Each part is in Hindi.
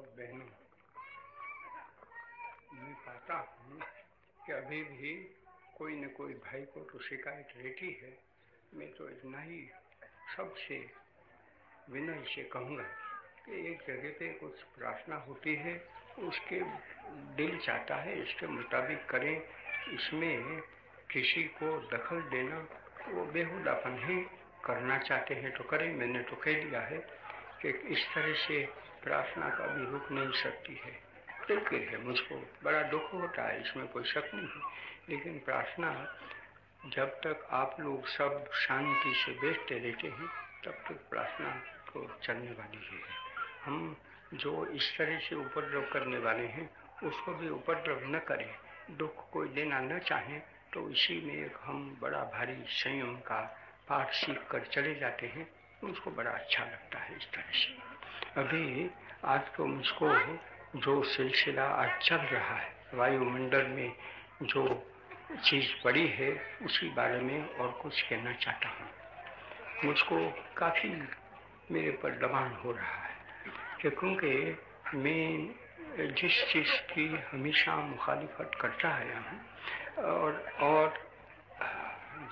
और बहनों मैं पाता हूँ कि अभी भी कोई न कोई भाई को तो शिकायत रहती है। मैं तो इतना ही सबसे विनय से कहूँगा कि एक जगह पे कुछ प्रार्थना होती है, उसके दिल चाहता है, इसके मुताबिक करें। इसमें किसी को दखल देना, वो बेहुदापन है करना चाहते हैं। तो करें, मैंने तो कह दिया है कि इस तरह से प्रार्थना का भी रुक नहीं सकती है। दिलगिर है, मुझको बड़ा दुख होता है, इसमें कोई शक नहीं है। लेकिन प्रार्थना, जब तक आप लोग सब शांति से बैठते रहते हैं, तब तक प्रार्थना तो चलने वाली है। हम जो इस तरह से उपद्रव करने वाले हैं, उसको भी उपद्रव न करें। दुख कोई देना न चाहें तो इसी में एक हम बड़ा भारी संयम का पाठ सीख कर चले जाते हैं। मुझको बड़ा अच्छा लगता है इस तरह से। अभी आज तो मुझको जो सिलसिला आज चल रहा है, वायुमंडल में जो चीज़ पड़ी है, उसी बारे में और कुछ कहना चाहता हूँ। मुझको काफ़ी मेरे पर दबान हो रहा है, क्योंकि मैं जिस चीज़ की हमेशा मुखालिफत करता आया हूँ, और और,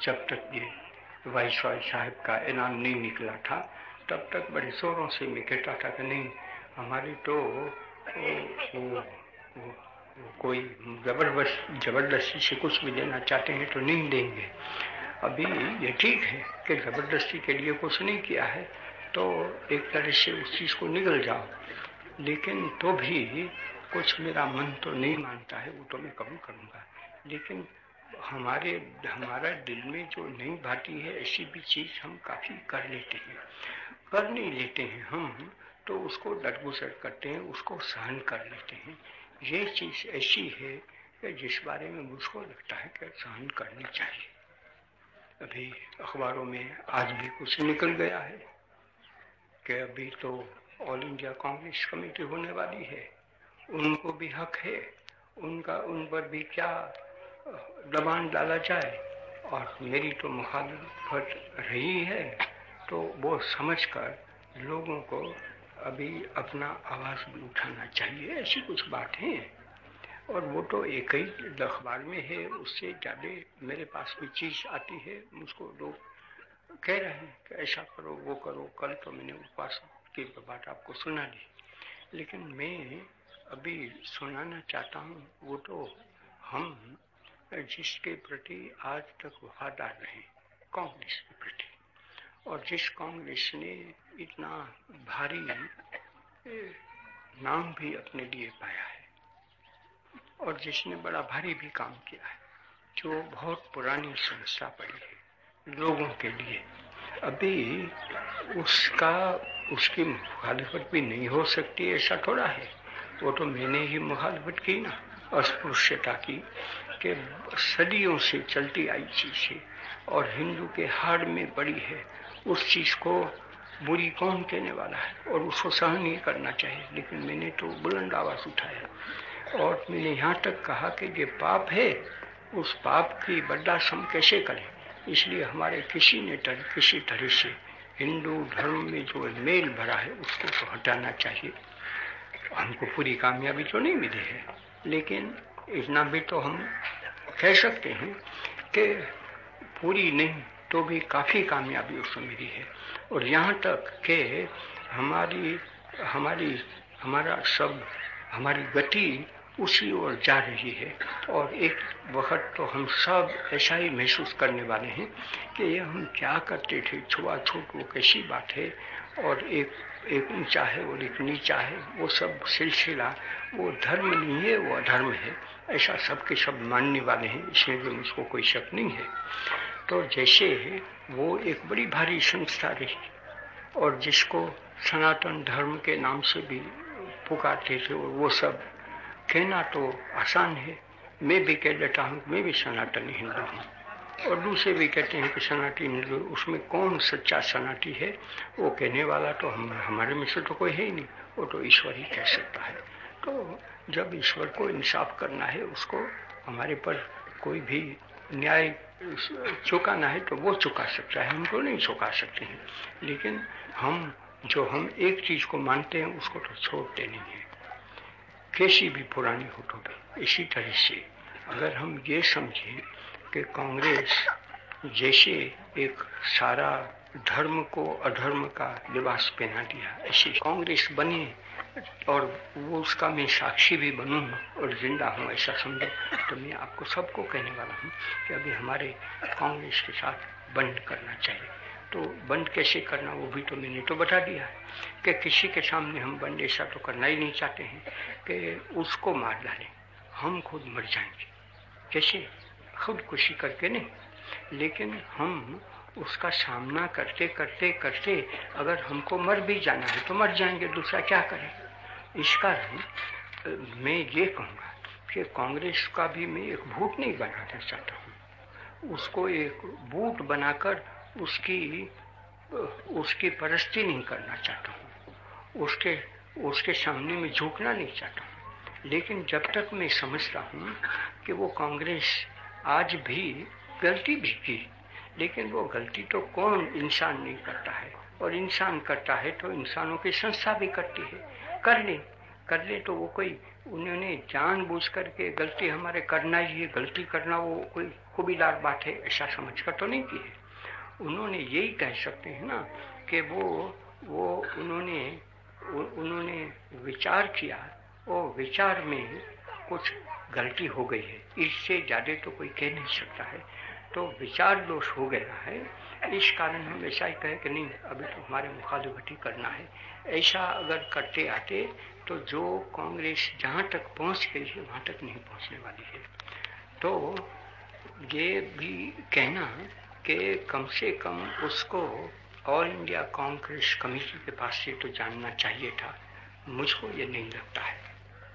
जब तक ये वाइसराय साहब का ऐलान नहीं निकला था तब तक बड़े शोरों से मैं कहता था कि नहीं हमारी तो वो, वो, वो, कोई ज़बरदस्त ज़बरदस्ती से कुछ भी देना चाहते हैं तो नहीं देंगे। अभी ये ठीक है कि ज़बरदस्ती के लिए कुछ नहीं किया है तो एक तरह से उस चीज़ को निकल जाओ। लेकिन तो भी कुछ मेरा मन तो नहीं मानता है वो तो मैं कबूल करूँगा। लेकिन हमारे हमारा दिल में जो नहीं भाती है ऐसी भी चीज़ हम काफ़ी कर लेते हैं। कर नहीं लेते हैं हम तो उसको डरगुजर करते हैं, उसको सहन कर लेते हैं। ये चीज़ ऐसी है कि जिस बारे में मुझको लगता है कि सहन करनी चाहिए। अभी अखबारों में आज भी कुछ निकल गया है कि अभी तो ऑल इंडिया कांग्रेस कमेटी होने वाली है। उनको भी हक है, उनका, उन पर भी क्या दबान डाला जाए। और मेरी तो मुखालफत रही है। तो वो समझकर लोगों को अभी अपना आवाज़ भी उठाना चाहिए, ऐसी कुछ बातें और वो तो एक ही अखबार में है, उससे ज़्यादा मेरे पास भी चीज़ आती है, मुझको लोग कह रहे हैं कि ऐसा करो, वो करो, कल तो मैंने उपवास की बात आपको सुना दी। लेकिन मैं अभी सुनाना चाहता हूँ, वो तो हम जिसके प्रति आज तक वफादार रहे कांग्रेस के प्रति। और जिस कांग्रेस ने इतना भारी नाम भी अपने लिए पाया है और जिसने बड़ा भारी भी काम किया है, जो बहुत पुरानी संस्था पड़ी है लोगों के लिए, अभी उसका, उसकी मुखालफत भी नहीं हो सकती, ऐसा थोड़ा है। वो तो मैंने ही मुखालफत की ना, अस्पृश्यता की, कि सदियों से चलती आई चीज़ है और हिंदू के हार में पड़ी है उस चीज़ को बुरी कौन कहने वाला है और उसको सहन नहीं करना चाहिए। लेकिन मैंने तो बुलंद आवाज़ उठाया और मैंने यहाँ तक कहा कि ये पाप है उस पाप की बर्दाश्त हम कैसे करें? इसलिए हमारे किसी ने तर, किसी तरह से हिंदू धर्म में जो मेल भरा है उसको तो हटाना चाहिए। हमको पूरी कामयाबी तो नहीं मिली है लेकिन इतना भी तो हम कह सकते हैं कि पूरी नहीं। तो भी काफ़ी कामयाबी उसमें मिली है। और यहाँ तक कि हमारी हमारी, हमारा सब, हमारी गति उसी ओर जा रही है। और एक वक्त तो हम सब ऐसा ही महसूस करने वाले हैं कि ये हम क्या करते थे छुआछूत वो कैसी बात है। और एक एक ऊँचा है और एक नीचा है, वो सब सिलसिला, वो धर्म नहीं है, वो अधर्म है। ऐसा सबके सब मानने वाले हैं, इसमें भी मुझको कोई शक नहीं है। तो जैसे वो एक बड़ी भारी संस्था रही और जिसको सनातन धर्म के नाम से भी पुकारते थे और वो सब कहना तो आसान है। मैं भी कह देता हूँ, मैं भी सनातन हिंदू हूँ। और दूसरे भी कहते हैं कि सनातनी हिंदू, उसमें कौन सच्चा सनाटी है? वो कहने वाला तो हम, हमारे में से तो कोई है ही नहीं। वो तो ईश्वर ही कह सकता है। तो जब ईश्वर को इंसाफ करना है, उसको हमारे पर कोई भी न्याय चुकाना है तो वो चुका सकता है, हम तो नहीं चुका सकते हैं। लेकिन हम, जो हम एक चीज़ को मानते हैं, उसको तो छोड़ते नहीं है। कैसी भी पुरानी हो तो इसी तरह से अगर हम ये समझें कि कांग्रेस जैसे एक सारा धर्म को अधर्म का लिबास पहना दिया, ऐसे कांग्रेस बने और वो उसका मैं साक्षी भी बनूं और ज़िंदा हूँ, ऐसा समझो। तो मैं आपको सबको कहने वाला हूँ कि अभी हमारे कांग्रेस के साथ बंद करना चाहिए। तो बंद कैसे करना, वो भी तो मैंने तो बता दिया है कि किसी के सामने हम बंद ऐसा तो करना ही नहीं चाहते हैं कि उसको मार डालें। हम खुद मर जाएँगे। कैसे? खुदकुशी करके नहीं। लेकिन हम उसका सामना करते करते करते अगर हमको मर भी जाना है तो मर जाएँगे, दूसरा क्या करें? इस कारण मैं ये कहूँगा कि कांग्रेस का भी मैं एक भूत नहीं बनाना चाहता हूँ। उसको एक बूट बनाकर उसकी उसकी परस्ती नहीं करना चाहता हूँ। उसके उसके सामने में झुकना नहीं चाहता हूँ। लेकिन जब तक मैं समझता हूँ कि वो कांग्रेस आज भी गलती भी की, लेकिन वो गलती तो कौन इंसान नहीं करता है? और इंसान करता है तो इंसानों की संस्था भी करती है। कर ले कर ले तो वो कोई उन्होंने जान बूझ करके गलती हमारे करना ही है, गलती करना वो कोई खूबीदार बात है, ऐसा समझ कर तो नहीं की है। उन्होंने यही कह सकते हैं ना कि वो वो उन्होंने उन्होंने विचार किया और विचार में कुछ गलती हो गई है। इससे ज़्यादा तो कोई कह नहीं सकता है। तो विचार दोष हो गया है। इस कारण हम ऐसा ही कहें कि नहीं, अभी तो हमारे मुखालिफती करना है। ऐसा अगर करते आते तो जो कांग्रेस जहाँ तक पहुँच गई है, वहाँ तक नहीं पहुँचने वाली है। तो ये भी कहना कि कम से कम उसको ऑल इंडिया कांग्रेस कमेटी के पास से तो जानना चाहिए था। मुझको ये नहीं लगता है।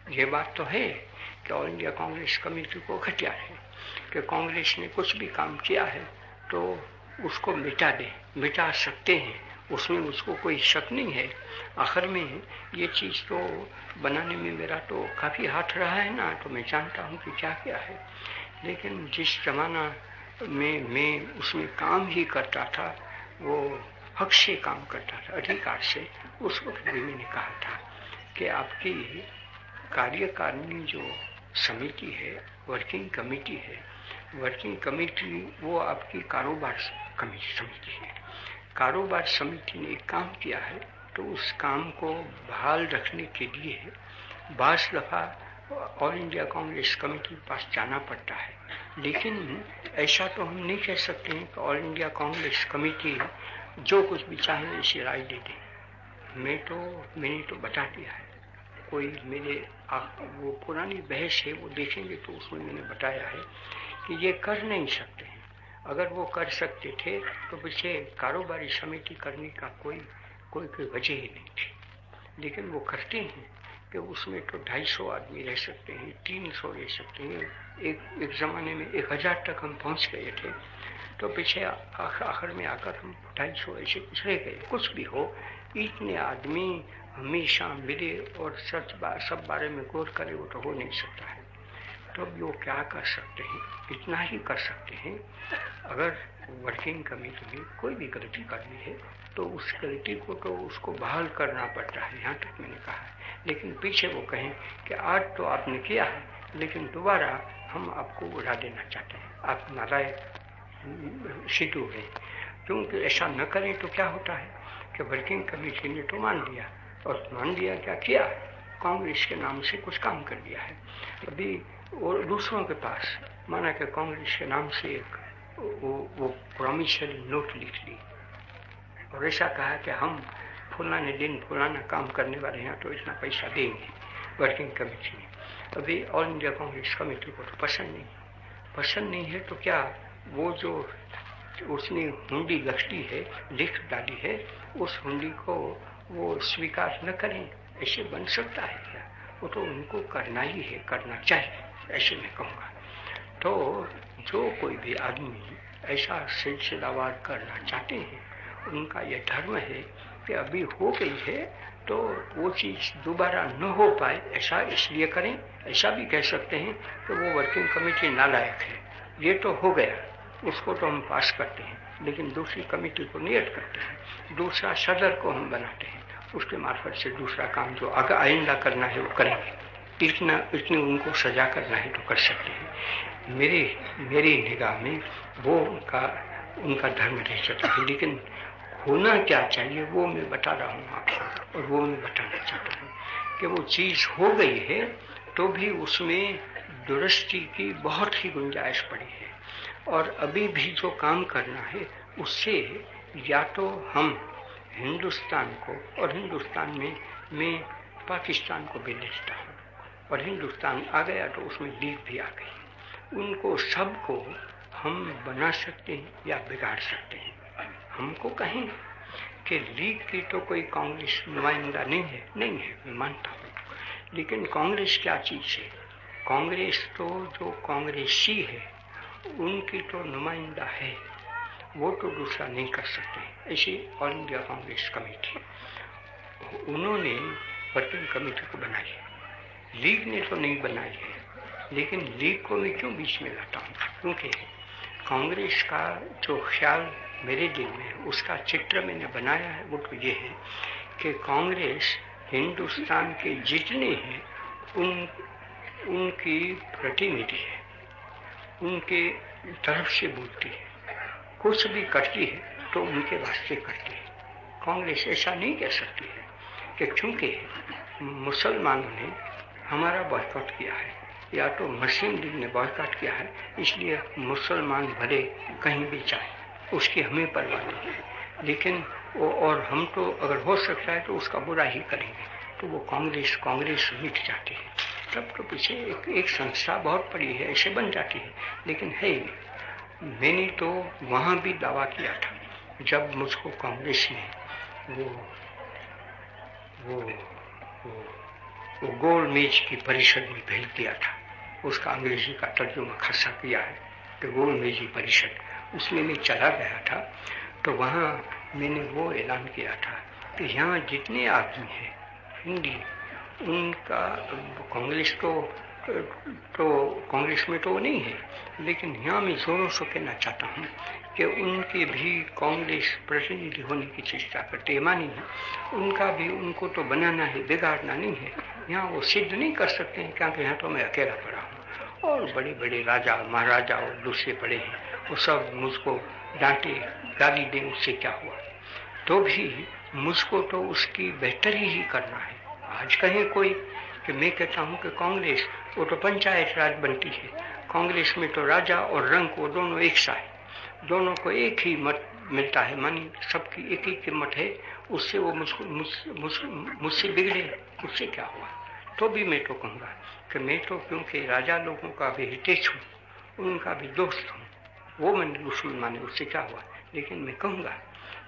ये बात तो है कि ऑल इंडिया कांग्रेस कमेटी को घटिया है। कि कांग्रेस ने कुछ भी काम किया है तो उसको मिटा दे, मिटा सकते हैं। उसमें उसको कोई शक नहीं है। आखिर में ये चीज़ तो बनाने में मेरा तो काफ़ी हाथ रहा है ना तो मैं जानता हूँ कि क्या क्या है। लेकिन जिस जमाना में मैं उसमें काम ही करता था, वो हक से काम करता था, अधिकार से, उस वक्त भी मैंने कहा था कि आपकी कार्यकारिणी जो समिति है वर्किंग कमेटी है। वर्किंग कमेटी वो आपकी कारोबार समिति है। कारोबार समिति ने एक काम किया है तो उस काम को बहाल रखने के लिए बास दफ़ा ऑल इंडिया कांग्रेस कमेटी के पास जाना पड़ता है। लेकिन ऐसा तो हम नहीं कह सकते हैं कि ऑल इंडिया कांग्रेस कमेटी जो कुछ भी चाहे ऐसी राय दे दे। मैं तो मैंने तो बता दिया है। कोई मेरे आप, वो पुरानी बहस है, वो देखेंगे तो उसमें मैंने बताया है कि ये कर नहीं सकते हैं। अगर वो कर सकते थे तो पीछे कारोबारी समिति करने का कोई कोई कोई वजह ही नहीं थी। लेकिन वो करते हैं कि उसमें तो ढाई सौ आदमी रह सकते हैं, तीन सौ रह सकते हैं। एक एक ज़माने में एक हज़ार तक हम पहुँच गए थे। तो पीछे आखिर में आकर हम ढाई सौ ऐसे कुछ रह गए। कुछ भी हो, इतने आदमी हमेशा मिले और सच बा, सब बारे में गौर करे वो तो हो नहीं सकता है। तो अब वो क्या कर सकते हैं? इतना ही कर सकते हैं। अगर वर्किंग कमेटी में कोई भी गलती करनी है तो उस गलती को तो उसको बहाल करना पड़ता है यहाँ तक मैंने कहा है। लेकिन पीछे वो कहें कि आज तो आपने किया है लेकिन दोबारा हम आपको उड़ा देना चाहते हैं। आप नारायण सिद्ध हो। क्योंकि ऐसा न करें तो क्या होता है कि वर्किंग कमेटी ने तो मान लिया और मान लिया क्या किया? कांग्रेस के नाम से कुछ काम कर दिया है। अभी और दूसरों के पास माना कि कांग्रेस के नाम से एक वो, वो प्रोमिसरी नोट लिख ली। और ऐसा कहा कि हम फुलाने दिन फुलाना काम करने वाले हैं तो इतना पैसा देंगे वर्किंग कमेटी ने अभी ऑल इंडिया कांग्रेस कमेटी को तो पसंद नहीं पसंद नहीं है तो क्या वो जो उसने हुंडी गश्ती है, लिख डाली है, उस हुंडी को वो स्वीकार न करें, ऐसे बन सकता है क्या? वो तो उनको करना ही है, करना चाहिए, ऐसे मैं कहूँगा। तो जो कोई भी आदमी ऐसा सिलसिलावार करना चाहते हैं, उनका यह धर्म है कि अभी हो गई है तो वो चीज़ दोबारा न हो पाए, ऐसा इसलिए करें, ऐसा भी कह सकते हैं कि वो वर्किंग कमेटी नालायक है। ये तो हो गया। उसको तो हम पास करते हैं, लेकिन दूसरी कमेटी को नियत करते हैं। दूसरा सदर को हम बनाते हैं। उसके मार्फत से दूसरा काम जो आगे, आइंदा करना है वो करेंगे। इतना, इतनी उनको सजा करना है तो कर सकते हैं। मेरे, मेरी निगाह में वो उनका उनका धर्म रह सकता है, लेकिन होना क्या चाहिए वो मैं बता रहा हूँ आपको और वो मैं बताना चाहता हूँ कि वो चीज़ हो गई है तो भी उसमें दुरुस्ती की बहुत ही गुंजाइश पड़ी है। और अभी भी जो काम करना है, उससे या तो हम हिंदुस्तान को और हिंदुस्तान में, मैं पाकिस्तान को भी लेता हूँ। और हिंदुस्तान आ गया तो उसमें लीग भी आ गई। उनको सबको हम बना सकते हैं या बिगाड़ सकते हैं। हमको कहें कि लीग की तो कोई कांग्रेस नुमाइंदा नहीं है नहीं है, मैं मानता हूँ। लेकिन कांग्रेस क्या चीज़ है? कांग्रेस तो जो कांग्रेसी है उनकी तो नुमाइंदा है। वो तो दूसरा नहीं कर सकते। ऐसी ऑल इंडिया कांग्रेस कमेटी। उन्होंने वर्किंग कमेटी को बनाई लीग ने तो नहीं बनाई है। लेकिन लीग को मैं क्यों बीच में लाता हूँ? क्योंकि कांग्रेस का जो ख्याल मेरे दिल में उसका चित्र मैंने बनाया है। वो तो ये है कि कांग्रेस हिंदुस्तान के जितने हैं, उन, उनकी प्रतिनिधि है। उनके तरफ़ से बोलती है। कुछ भी करती है तो उनके वास्ते करती है। कांग्रेस ऐसा नहीं कह सकती है कि क्योंकि मुसलमानों ने हमारा बॉयकॉट किया है, या तो मुस्लिम लीग ने बॉयकॉट किया है, इसलिए मुसलमान भले कहीं भी जाए, उसकी हमें परवाह नहीं है। लेकिन वो और हम तो अगर हो सकता है तो उसका बुरा ही करेंगे तो वो कांग्रेस कांग्रेस मिट जाती है। तब तो पीछे एक एक संस्था बहुत बड़ी है ऐसे बन जाती है। लेकिन है ही मैंने तो वहाँ भी दावा किया था जब मुझको कांग्रेस ने वो वो वो, वो गोल मेज की परिषद में भेज दिया था। उसका अंग्रेज़ी का तर्जुमा खर्चा किया है कि गोल मेजी परिषद। उसमें मैं चला गया था तो वहाँ मैंने वो ऐलान किया था कि यहाँ जितने आदमी हैं हिंदी उनका, कांग्रेस तो तो कांग्रेस में तो नहीं है, लेकिन यहाँ मैं जोरों से कहना चाहता हूँ कि उनके भी कांग्रेस प्रतिनिधि होने की चेष्टा करते मानी है उनका भी उनको तो बनाना है, बिगाड़ना नहीं है, यहाँ वो सिद्ध नहीं कर सकते हैं, क्योंकि यहाँ तो मैं अकेला पड़ा हूँ। और बड़े बड़े राजा, महाराजा और दूसरे पड़े हैं, वो सब मुझको डांटे, गाली दें, उससे क्या हुआ? तो भी मुझको तो उसकी बेहतरी ही करना है। आज कहें कोई कि मैं कहता हूँ कि कांग्रेस वो तो पंचायत राज बनती है। कांग्रेस में तो राजा और रंग वो दोनों एक सा है। दोनों को एक ही मत मिलता है। मानी सबकी एक ही कीमत है। उससे वो मुझसे बिगड़े उससे क्या हुआ? तो भी मैं तो कहूँगा कि मैं तो क्योंकि राजा लोगों का भी हितेश हूँ, उनका भी दोस्त हूँ। वो मैंने दुश्मन माने, उससे क्या हुआ? लेकिन मैं कहूँगा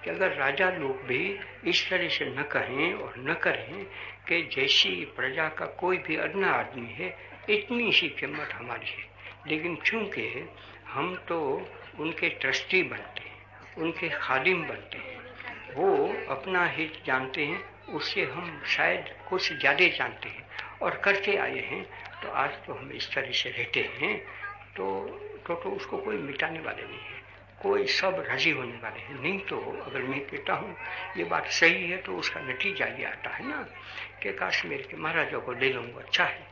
कि अगर राजा लोग भी इस तरह से न कहें और न करें कि जैसी प्रजा का कोई भी अदना आदमी है इतनी सी कीमत हमारी है। लेकिन चूँकि हम तो उनके ट्रस्टी बनते हैं उनके खादिम बनते हैं वो अपना हित जानते हैं उससे हम शायद कुछ ज़्यादा जानते हैं और करके आए हैं तो आज तो हम इस तरह से रहते हैं तो तो, तो उसको कोई मिटाने वाले नहीं है। कोई सब राज़ी होने वाले हैं। नहीं तो अगर मैं कहता हूँ, ये बात सही है तो उसका नतीजा ये आता है ना कि काश्मीर के महाराजा को ले लूँगा। अच्छा है।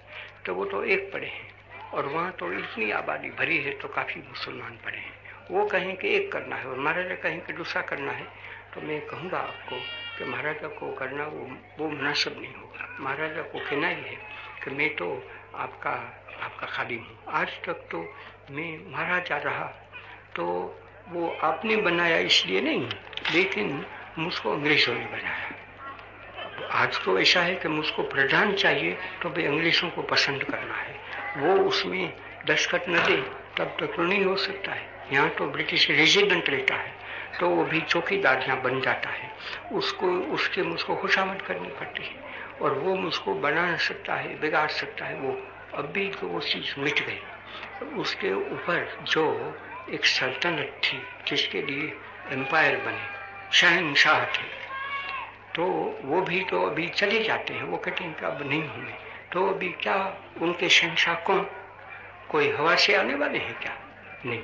तो वो तो एक पड़े हैं और वहाँ तो इतनी आबादी भरी है तो काफ़ी मुसलमान पड़े हैं। वो कहें कि एक करना है और महाराजा कहें कि दूसरा करना है तो मैं कहूँगा आपको कि महाराजा को करना वो वो मुनासिब नहीं होगा। महाराजा को कहना ही है कि मैं तो आपका आपका खाली हूँ। आज तक तो मैं महाराजा रहा तो वो आपने बनाया इसलिए नहीं, लेकिन मुझको अंग्रेज़ों ने बनाया। आज तो ऐसा है कि मुझको प्रधान चाहिए तो भाई अंग्रेज़ों को पसंद करना है। वो उसमें दस्खत न दे, तब तक तो नहीं हो सकता है? यहाँ तो ब्रिटिश रेजिडेंट रहता है तो वो भी चौकीदार यहाँ बन जाता है। उसको, उसके मुझको खुशामद करनी पड़ती है, और वो मुझको बना सकता है, बिगाड़ सकता है। वो अभी तो वो चीज़ मिट गई। उसके ऊपर जो एक सल्तनत थी, जिसके लिए एम्पायर बने, शहनशाह थे। तो वो भी तो अभी चले जाते हैं, वो कहते हैं कि अब नहीं होंगे तो अभी क्या उनके शहनशाह कौन? कोई हवा से आने वाले हैं क्या? नहीं।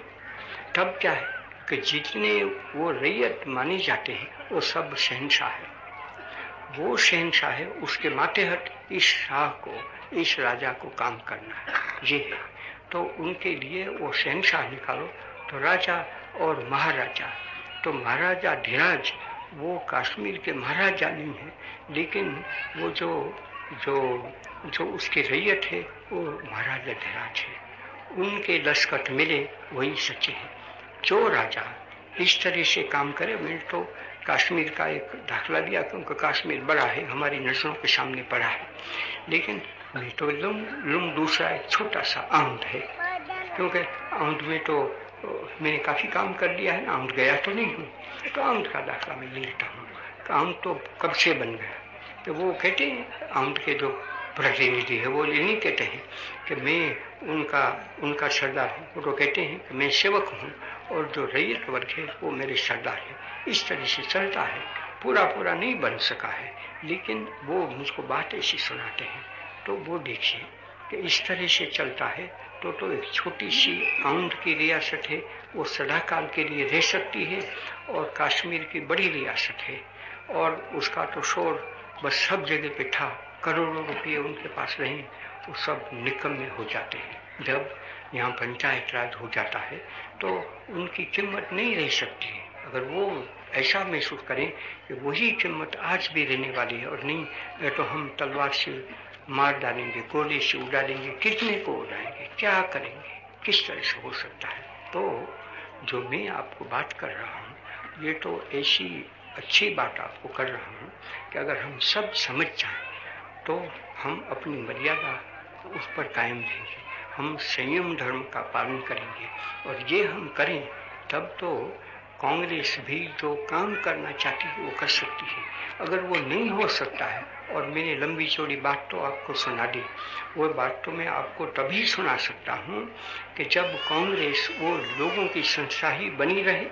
तब क्या है कि जितने वो रैयत माने जाते हैं, वो सब शहनशाह है। वो शहनशाह है, उसके मातेहट इस शाह को, इस राजा को काम करना है। ये है। तो उनके लिए वो शहनशाह निकालो तो राजा और महाराजा। तो महाराजा धीराज, वो कश्मीर के महाराजा नहीं है, लेकिन वो जो जो जो उसके रैयत है, वो महाराजा धीराज है। उनके दस्खत मिले, वही सच्चे हैं। जो राजा इस तरह से काम करे, मैंने तो कश्मीर का एक दाखला दिया, क्योंकि कश्मीर बड़ा है, हमारी नज़रों के सामने पड़ा है। लेकिन तो लुम लुम दूसरा एक छोटा सा आउंट है, क्योंकि आउंट में तो मैंने काफ़ी काम कर लिया है ना आउंट गया तो नहीं हूँ। तो आउंट का दाखला मैं लेता हूँ तो तो कब से बन गया तो वो कहते हैं आउंट के जो प्रतिनिधि है, वो ये नहीं कहते हैं कि मैं उनका उनका सरदार हूँ। वो तो कहते हैं कि मैं सेवक हूँ और जो रैयत वर्ग है, वो मेरे सरदार है। इस तरह से चलता है। पूरा पूरा नहीं बन सका है। लेकिन वो मुझको बात ऐसी सुनाते हैं। तो वो देखिए कि इस तरह से चलता है तो तो एक छोटी सी आउंड की रियासत है, वो सदाकाल के लिए रह सकती है और कश्मीर की बड़ी रियासत है। और उसका तो शोर बस सब जगह पे था, करोड़ों रुपये उनके पास रहे, वो सब निकम्मे हो जाते हैं। जब यहाँ पंचायत राज हो जाता है तो उनकी कीमत नहीं रह सकती है। अगर वो ऐसा महसूस करें कि वही कीमत आज भी रहने वाली है और नहीं तो हम तलवार से मार डालेंगे, गोली से उड़ालेंगे कितने को उड़ाएँगे, क्या करेंगे, किस तरह से हो सकता है? तो जो मैं आपको बात कर रहा हूँ, ये तो ऐसी अच्छी बात आपको कर रहा हूँ कि अगर हम सब समझ जाएँ तो हम अपनी मर्यादा उस पर कायम रहेंगे। हम संयम धर्म का पालन करेंगे और ये हम करें, तब तो कांग्रेस भी जो काम करना चाहती है, वो कर सकती है। अगर वो नहीं हो सकता है, और मैंने लंबी चौड़ी बात तो आपको सुना दी, वो बात तो मैं आपको तभी सुना सकता हूँ कि जब कांग्रेस वो लोगों की संस्था ही बनी रहे,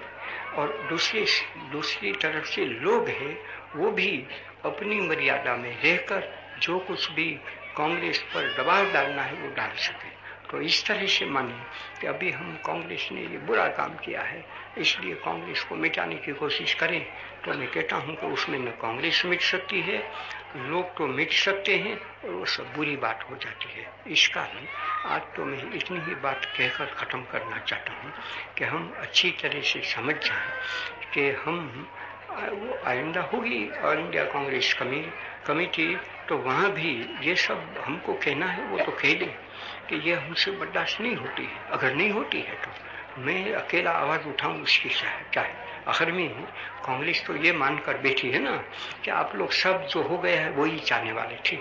और दूसरे दूसरी तरफ़ से लोग हैं, वो भी अपनी मर्यादा में रहकर जो कुछ भी कांग्रेस पर दबाव डालना है, वो डाल सके। तो इस तरह से माने कि अभी हम कांग्रेस ने ये बुरा काम किया है, इसलिए कांग्रेस को मिटाने की कोशिश करें। तो मैं कहता हूँ कि उसमें न कांग्रेस मिट सकती है, लोग तो मिट सकते हैं और वो सब बुरी बात हो जाती है। इस कारण आज तो मैं इतनी ही बात कहकर ख़त्म करना चाहता हूँ कि हम अच्छी तरह से समझ जाएँ कि हम वो आइंदा होगी ऑल इंडिया कांग्रेस कमी, कमेटी तो वहाँ भी ये सब हमको कहना है, वो तो कह दें कि ये हमसे बर्दाश्त नहीं होती है। अगर नहीं होती है तो मैं अकेला आवाज़ उठाऊं उसकी क्या है? आखिर में कांग्रेस तो ये मानकर बैठी है ना कि आप लोग सब जो हो गए हैं, वही चाहने वाले थे।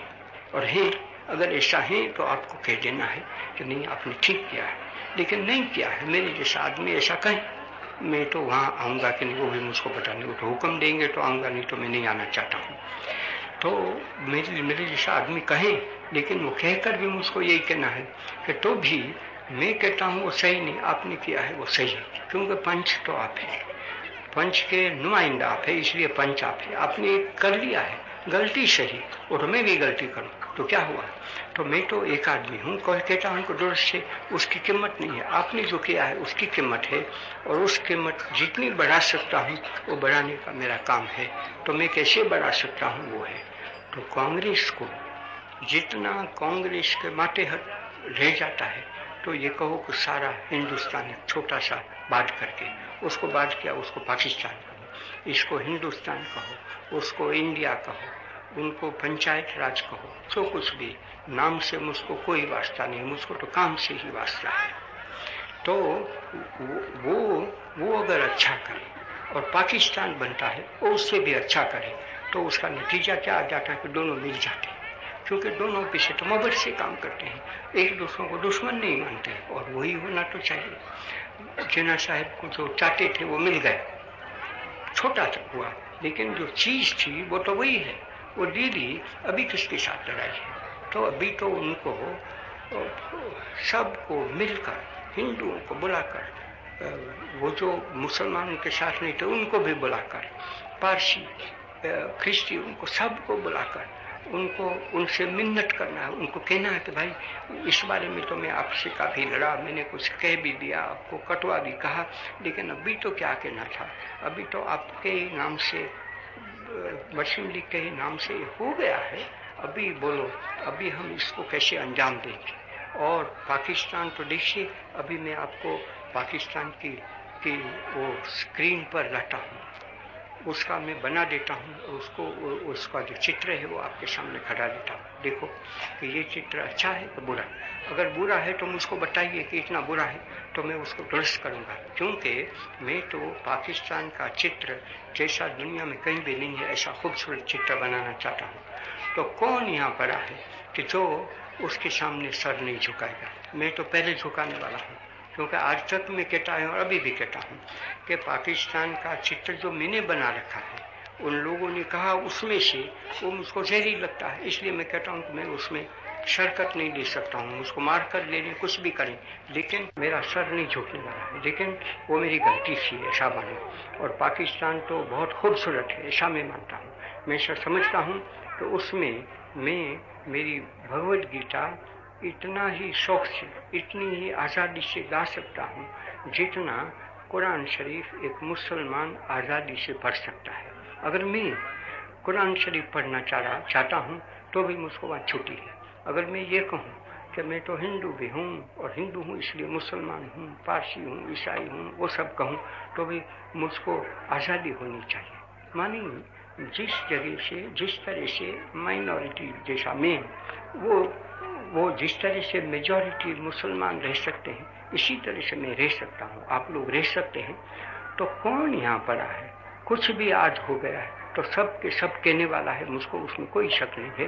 और हैं, अगर ऐसा है तो आपको कह देना है कि नहीं, आपने ठीक किया है। लेकिन नहीं किया है। मेरे जैसा आदमी ऐसा कहें। मैं तो वहाँ आऊँगा कि नहीं, वो भी मुझको बताने को तो हुक्म देंगे तो आऊँगा, नहीं तो मैं नहीं आना चाहता हूँ। तो मेरे मेरे जैसा आदमी कहे, लेकिन वो कहकर भी मुझको यही कहना है कि तो भी मैं कहता हूँ, वो सही नहीं, आपने किया है, वो सही है। क्योंकि पंच तो आप है। पंच के नुमाइंदा आप है, इसलिए पंच आप है। आपने कर लिया है, गलती सही, और मैं भी गलती करूँ। तो क्या हुआ? तो मैं तो एक आदमी हूँ कल कहता हूँ दुरुस्त से उसकी कीमत नहीं है। आपने जो किया है उसकी कीमत है और उस कीमत जितनी बढ़ा सकता हूँ, वो बढ़ाने का मेरा काम है। तो मैं कैसे बढ़ा सकता हूँ वो है? तो कांग्रेस को जितना कांग्रेस के माटे रह जाता है तो ये कहो कि सारा हिंदुस्तान छोटा सा बांट करके उसको बांट किया, उसको पाकिस्तान कहो। इसको हिंदुस्तान कहो, उसको इंडिया कहो। उनको पंचायत राज कहो, जो कुछ भी, नाम से मुझको कोई वास्ता नहीं मुझको तो काम से ही वास्ता है। तो वो वो अगर अच्छा करे और पाकिस्तान बनता है, वो उससे भी अच्छा करे तो उसका नतीजा क्या आ जाता है कि दोनों मिल जाते हैं। क्योंकि दोनों पीछे तो मोहब्बत से काम करते हैं, एक दूसरों को दुश्मन नहीं मानते और वही होना तो चाहिए। जिना साहब को जो चाहते थे वो मिल गए, छोटा हुआ, लेकिन जो चीज़ थी वो तो वही है। वो दीदी अभी किसके साथ लड़ाई है? तो अभी तो उनको सबको मिलकर, हिंदुओं को बुलाकर वो जो मुसलमानों के साथ नहीं थे, उनको भी बुलाकर, पारसी ख्रिस्ती, उनको सबको बुलाकर, उनको, उनसे मिन्नत करना है, उनको कहना है कि भाई, इस बारे में तो मैं आपसे काफ़ी लड़ा, मैंने कुछ कह भी दिया, आपको कटवा भी कहा, लेकिन अभी तो क्या कहना था? अभी तो आपके नाम से मुस्लिम लीग के ही नाम से हो गया है। अभी बोलो, अभी हम इसको कैसे अंजाम देंगे? और पाकिस्तान तो देखिए, अभी मैं आपको पाकिस्तान की की वो स्क्रीन पर रहता हूँ। उसका मैं बना देता हूँ उसको, उसका जो चित्र है वो आपके सामने खड़ा देता हूँ। देखो कि ये चित्र अच्छा है कि बुरा? अगर बुरा है तो मुझको बताइए कि इतना बुरा है तो मैं उसको दुरुस्त करूँगा। क्योंकि मैं तो पाकिस्तान का चित्र जैसा दुनिया में कहीं भी नहीं है, ऐसा खूबसूरत चित्र बनाना चाहता हूँ। तो कौन यहाँ पड़ा है कि जो उसके सामने सर नहीं झुकाएगा? मैं तो पहले झुकाने वाला हूँ। क्योंकि आज तक मैं कहता हूँ और अभी भी कहता हूँ, कि पाकिस्तान का चित्र जो मैंने बना रखा है, उन लोगों ने कहा, उसमें से वो मुझको जहरी लगता है। इसलिए मैं कहता हूँ कि मैं उसमें शरकत नहीं ले सकता हूँ उसको मार कर ले लें कुछ भी करें। लेकिन मेरा सर नहीं झुकने वाला है। लेकिन वो मेरी गलती थी ऐसा माने और पाकिस्तान तो बहुत खूबसूरत है, ऐसा मैं मानता हूँ। मैं समझता हूँ तो उसमें मैं, मेरी भगवत गीता इतना ही शौक से, इतनी ही आज़ादी से गा सकता हूँ, जितना कुरान शरीफ एक मुसलमान आज़ादी से पढ़ सकता है। अगर मैं कुरान शरीफ पढ़ना चाह चाहता हूँ तो भी मुझको बात छुट्टी है। अगर मैं ये कहूँ कि मैं तो हिंदू भी हूँ, और हिंदू हूँ इसलिए मुसलमान हूँ, पारसी हूँ, ईसाई हूँ, वो सब कहूँ तो भी मुझको आज़ादी होनी चाहिए। मानी जिस जगह से, जिस तरह से माइनॉरिटी जैसा मैं, वो वो जिस तरह से मेजॉरिटी मुसलमान रह सकते हैं, इसी तरह से मैं रह सकता हूँ, आप लोग रह सकते हैं। तो कौन यहाँ पड़ा है? कुछ भी आज हो गया है तो सब के सब कहने वाला है, मुझको उसमें कोई शक नहीं है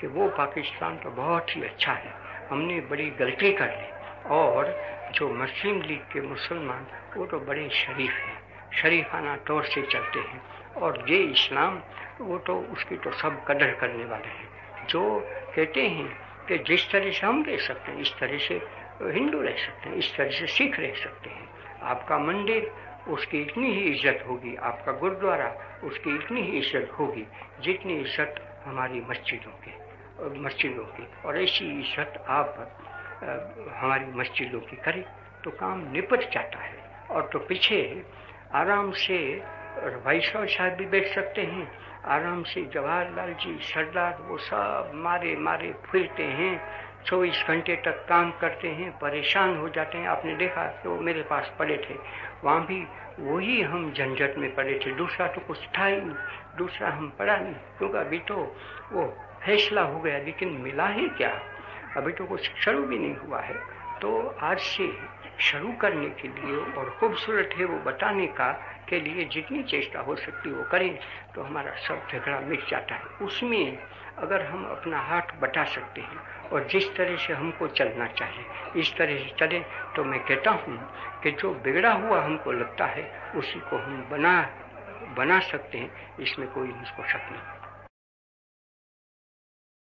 कि वो पाकिस्तान तो बहुत ही अच्छा है। हमने बड़ी गलती कर ली, और जो मुस्लिम लीग के मुसलमान, वो तो बड़े शरीफ हैं, शरीफाना तौर से चलते हैं, और ये इस्लाम, वो तो उसकी तो सब कदर करने वाले हैं। जो कहते हैं कि जिस तरह से हम रह सकते हैं, इस तरह से हिंदू रह सकते हैं, इस तरह से सिख रह सकते हैं। आपका मंदिर, उसकी इतनी ही इज़्ज़त होगी, आपका गुरुद्वारा, उसकी इतनी ही इज़्ज़त होगी, जितनी इज़्ज़त हमारी मस्जिदों की मस्जिदों की। और ऐसी इज़्ज़त आप हमारी मस्जिदों की करें तो काम निपट जाता है। और तो पीछे आराम से वैष्णव साहब भी बैठ सकते हैं आराम से जवाहरलाल जी, सरदार, वो सब मारे मारे फिरते हैं। चौबीस घंटे तक काम करते हैं, परेशान हो जाते हैं। आपने देखा तो मेरे पास पड़े थे। वहाँ भी वही हम झंझट में पड़े थे। दूसरा तो कुछ था ही नहीं। दूसरा हम पढ़ा नहीं। क्योंकि अभी तो वो फैसला हो गया, लेकिन मिला ही क्या? अभी तो कुछ शुरू भी नहीं हुआ है। तो आज से शुरू करने के लिए और खूबसूरत है वो बताने का के लिए जितनी चेष्टा हो सकती वो करें तो हमारा सब झगड़ा मिट जाता है। उसमें अगर हम अपना हाथ बटा सकते हैं और जिस तरह से हमको चलना चाहिए, इस तरह से चले तो मैं कहता हूँ कि जो बिगड़ा हुआ हमको लगता है, उसी को हम बना बना सकते हैं, इसमें कोई मुझको शक नहीं।